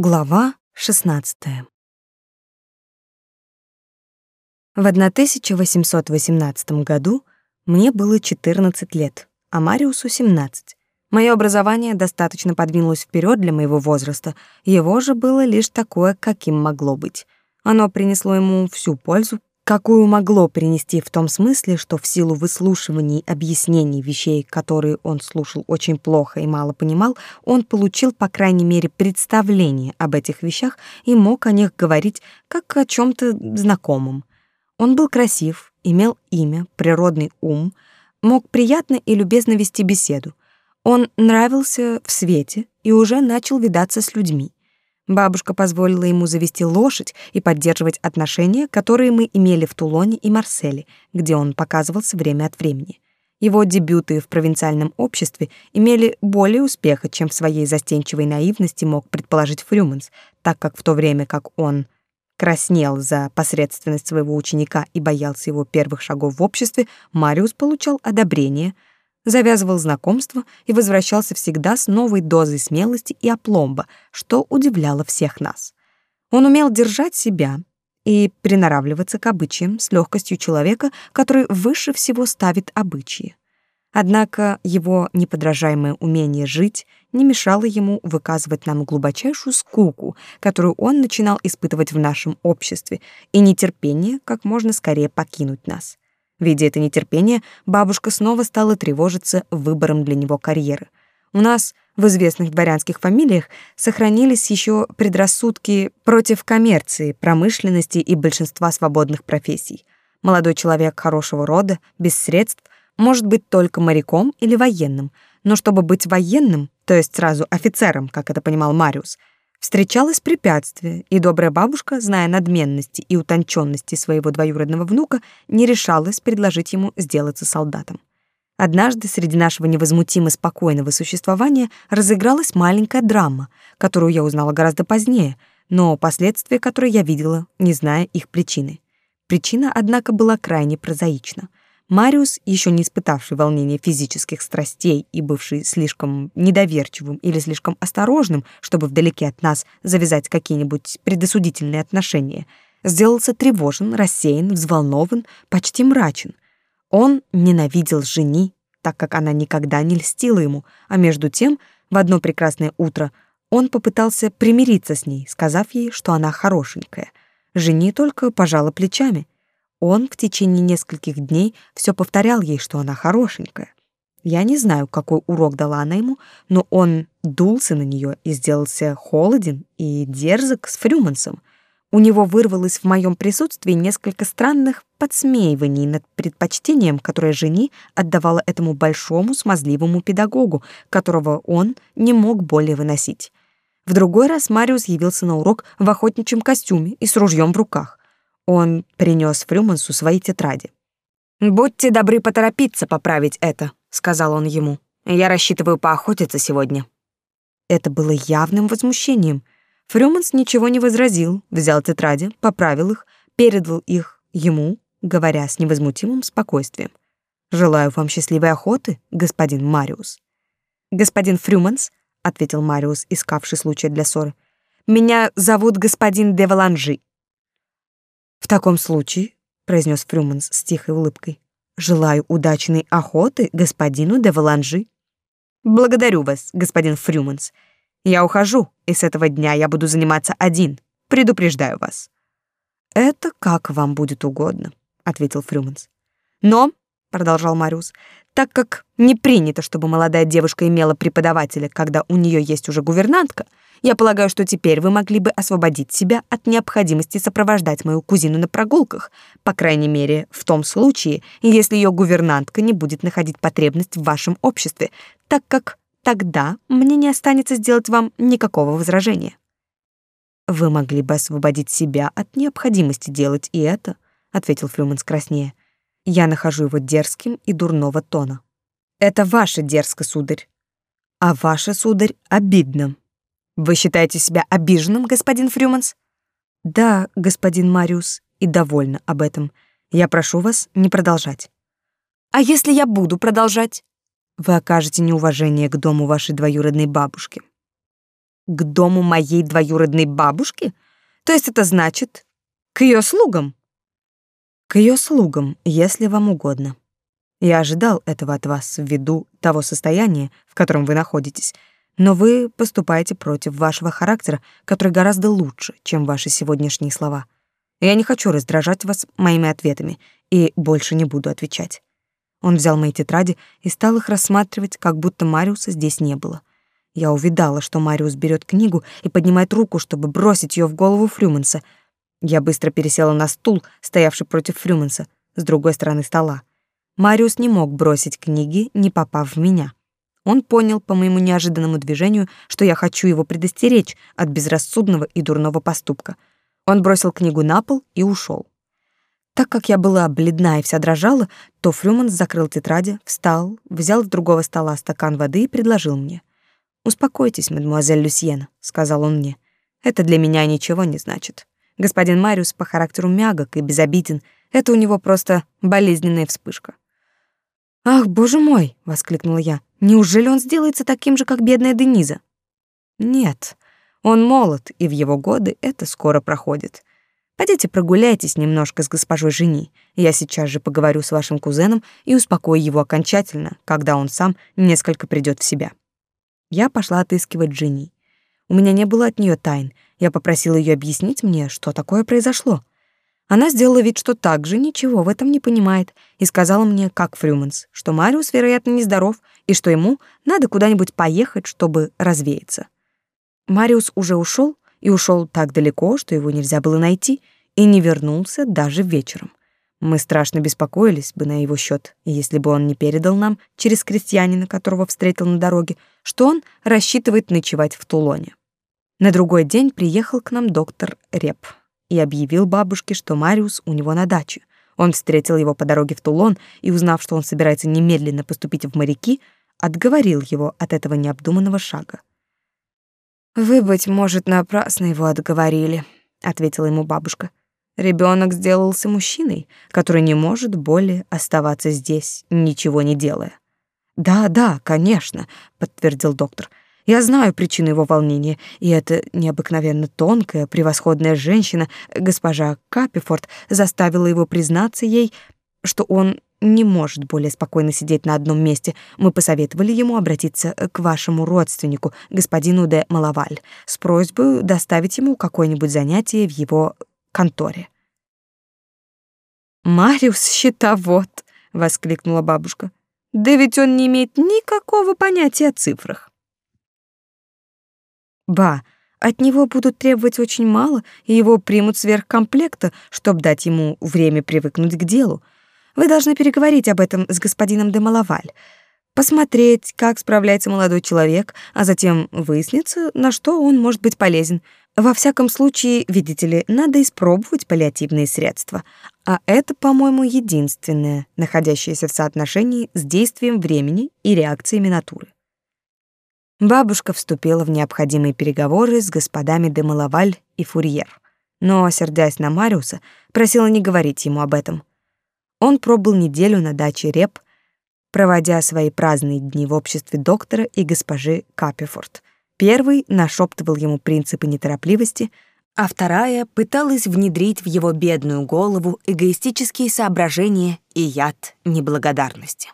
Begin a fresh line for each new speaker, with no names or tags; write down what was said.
Глава 16. В 1818 году мне было 14 лет, а Мариусу 17. Мое образование достаточно подвинулось вперед для моего возраста, его же было лишь такое, каким могло быть. Оно принесло ему всю пользу, какую могло принести в том смысле, что в силу выслушиваний объяснений вещей, которые он слушал очень плохо и мало понимал, он получил, по крайней мере, представление об этих вещах и мог о них говорить как о чем то знакомом. Он был красив, имел имя, природный ум, мог приятно и любезно вести беседу. Он нравился в свете и уже начал видаться с людьми. Бабушка позволила ему завести лошадь и поддерживать отношения, которые мы имели в Тулоне и Марселе, где он показывался время от времени. Его дебюты в провинциальном обществе имели более успеха, чем в своей застенчивой наивности мог предположить Фрюманс, так как в то время как он краснел за посредственность своего ученика и боялся его первых шагов в обществе, Мариус получал одобрение — завязывал знакомство и возвращался всегда с новой дозой смелости и опломба, что удивляло всех нас. Он умел держать себя и приноравливаться к обычаям с легкостью человека, который выше всего ставит обычаи. Однако его неподражаемое умение жить не мешало ему выказывать нам глубочайшую скуку, которую он начинал испытывать в нашем обществе, и нетерпение как можно скорее покинуть нас. Видя это нетерпение, бабушка снова стала тревожиться выбором для него карьеры. У нас в известных дворянских фамилиях сохранились еще предрассудки против коммерции, промышленности и большинства свободных профессий. Молодой человек хорошего рода, без средств, может быть только моряком или военным, но чтобы быть военным, то есть сразу офицером, как это понимал Мариус, Встречалось препятствие, и добрая бабушка, зная надменности и утонченности своего двоюродного внука, не решалась предложить ему сделаться солдатом. Однажды среди нашего невозмутимо спокойного существования разыгралась маленькая драма, которую я узнала гораздо позднее, но последствия которой я видела, не зная их причины. Причина, однако, была крайне прозаична. Мариус, еще не испытавший волнения физических страстей и бывший слишком недоверчивым или слишком осторожным, чтобы вдалеке от нас завязать какие-нибудь предосудительные отношения, сделался тревожен, рассеян, взволнован, почти мрачен. Он ненавидел жени, так как она никогда не льстила ему, а между тем, в одно прекрасное утро он попытался примириться с ней, сказав ей, что она хорошенькая. Жени только пожала плечами — он в течение нескольких дней все повторял ей, что она хорошенькая. Я не знаю, какой урок дала она ему, но он дулся на нее и сделался холоден и дерзок с Фрюмансом. У него вырвалось в моем присутствии несколько странных подсмеиваний над предпочтением, которое жени отдавала этому большому смазливому педагогу, которого он не мог более выносить. В другой раз Мариус явился на урок в охотничьем костюме и с ружьем в руках. Он принес Фрюмансу свои тетради. «Будьте добры поторопиться поправить это», — сказал он ему. «Я рассчитываю поохотиться сегодня». Это было явным возмущением. Фрюманс ничего не возразил, взял тетради, поправил их, передал их ему, говоря с невозмутимым спокойствием. «Желаю вам счастливой охоты, господин Мариус». «Господин Фрюманс», — ответил Мариус, искавший случай для ссоры, — «меня зовут господин де Валанжи». В таком случае, произнес Фрюманс с тихой улыбкой, желаю удачной охоты господину де Валанжи. Благодарю вас, господин Фрюманс. Я ухожу, и с этого дня я буду заниматься один. Предупреждаю вас. Это как вам будет угодно, ответил Фрюманс. Но, продолжал Мариус, так как не принято, чтобы молодая девушка имела преподавателя, когда у нее есть уже гувернантка, я полагаю, что теперь вы могли бы освободить себя от необходимости сопровождать мою кузину на прогулках, по крайней мере, в том случае, если ее гувернантка не будет находить потребность в вашем обществе, так как тогда мне не останется сделать вам никакого возражения. Вы могли бы освободить себя от необходимости делать и это, ответил Фрюманс краснее. Я нахожу его дерзким и дурного тона. Это ваше дерзко, сударь. А ваше, сударь, обидно. Вы считаете себя обиженным, господин Фрюманс? Да, господин Мариус, и довольна об этом. Я прошу вас не продолжать. А если я буду продолжать? Вы окажете неуважение к дому вашей двоюродной бабушки. К дому моей двоюродной бабушки? То есть это значит, к ее слугам? К ее слугам, если вам угодно. Я ожидал этого от вас ввиду того состояния, в котором вы находитесь, но вы поступаете против вашего характера, который гораздо лучше, чем ваши сегодняшние слова. Я не хочу раздражать вас моими ответами и больше не буду отвечать. Он взял мои тетради и стал их рассматривать, как будто Мариуса здесь не было. Я увидала, что Мариус берет книгу и поднимает руку, чтобы бросить ее в голову Фрюманса. Я быстро пересела на стул, стоявший против Фрюманса, с другой стороны стола. Мариус не мог бросить книги, не попав в меня. Он понял по моему неожиданному движению, что я хочу его предостеречь от безрассудного и дурного поступка. Он бросил книгу на пол и ушел. Так как я была бледна и вся дрожала, то Фрюманс закрыл тетради, встал, взял с другого стола стакан воды и предложил мне. «Успокойтесь, мадемуазель Люсьена», — сказал он мне. «Это для меня ничего не значит. Господин Мариус по характеру мягок и безобиден. Это у него просто болезненная вспышка. «Ах, боже мой!» — воскликнула я. «Неужели он сделается таким же, как бедная Дениза?» «Нет, он молод, и в его годы это скоро проходит. Пойдите прогуляйтесь немножко с госпожой Жени. Я сейчас же поговорю с вашим кузеном и успокою его окончательно, когда он сам несколько придет в себя». Я пошла отыскивать Жени. У меня не было от нее тайн. Я попросила ее объяснить мне, что такое произошло. Она сделала вид, что также ничего в этом не понимает, и сказала мне, как Фрюманс, что Мариус, вероятно, нездоров, и что ему надо куда-нибудь поехать, чтобы развеяться. Мариус уже ушел, и ушел так далеко, что его нельзя было найти, и не вернулся даже вечером. Мы страшно беспокоились бы на его счет, если бы он не передал нам, через крестьянина, которого встретил на дороге, что он рассчитывает ночевать в Тулоне. На другой день приехал к нам доктор Реп и объявил бабушке, что Мариус у него на даче. Он встретил его по дороге в Тулон и, узнав, что он собирается немедленно поступить в моряки, отговорил его от этого необдуманного шага. «Вы, быть может, напрасно его отговорили», — ответила ему бабушка. Ребенок сделался мужчиной, который не может более оставаться здесь, ничего не делая. «Да, да, конечно», — подтвердил доктор. Я знаю причину его волнения, и эта необыкновенно тонкая, превосходная женщина, госпожа Капифорд, заставила его признаться ей, что он не может более спокойно сидеть на одном месте. Мы посоветовали ему обратиться к вашему родственнику, господину де Малаваль, с просьбой доставить ему какое-нибудь занятие в его конторе. «Мариус счетовод!» — воскликнула бабушка. «Да ведь он не имеет никакого понятия о цифрах». Ба, от него будут требовать очень мало, и его примут сверх комплекта, чтобы дать ему время привыкнуть к делу. Вы должны переговорить об этом с господином де Малаваль, посмотреть, как справляется молодой человек, а затем выяснится, на что он может быть полезен. Во всяком случае, видите ли, надо испробовать паллиативные средства, а это, по-моему, единственное, находящееся в соотношении с действием времени и реакциями натуры. Бабушка вступила в необходимые переговоры с господами де Малаваль и Фурьер, но, сердясь на Мариуса, просила не говорить ему об этом. Он пробыл неделю на даче Реп, проводя свои праздные дни в обществе доктора и госпожи Капифорд. Первый нашептывал ему принципы неторопливости, а вторая пыталась внедрить в его бедную голову эгоистические соображения и яд неблагодарности.